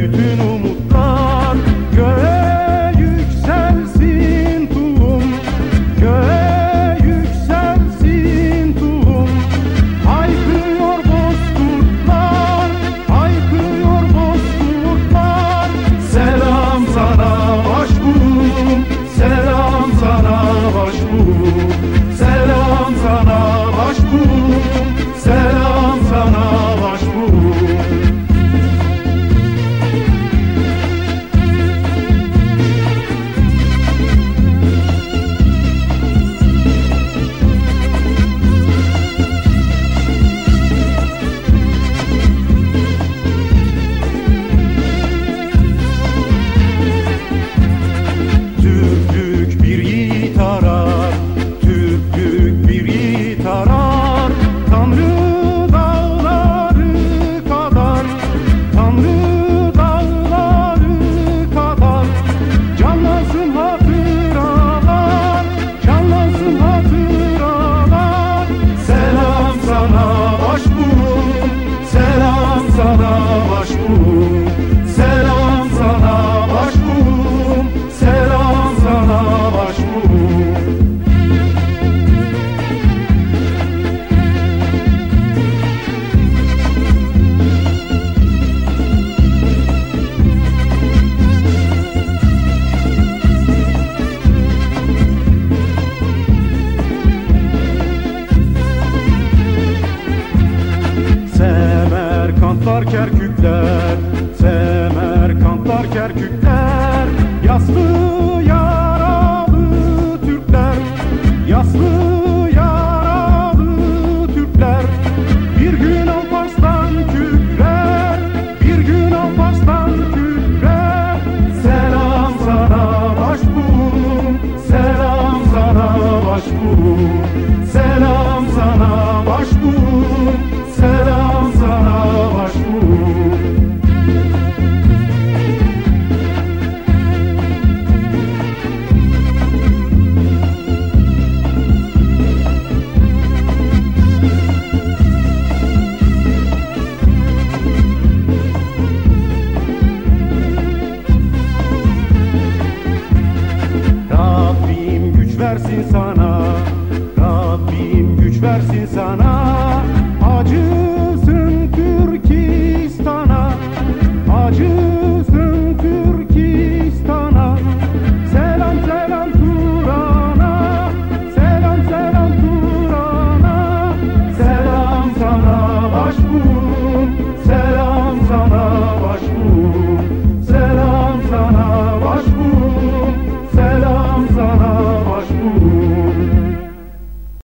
bütün Rasul Uçar kerkükler Selam sana başbuğum Selam sana başbuğum versin sana. It's on.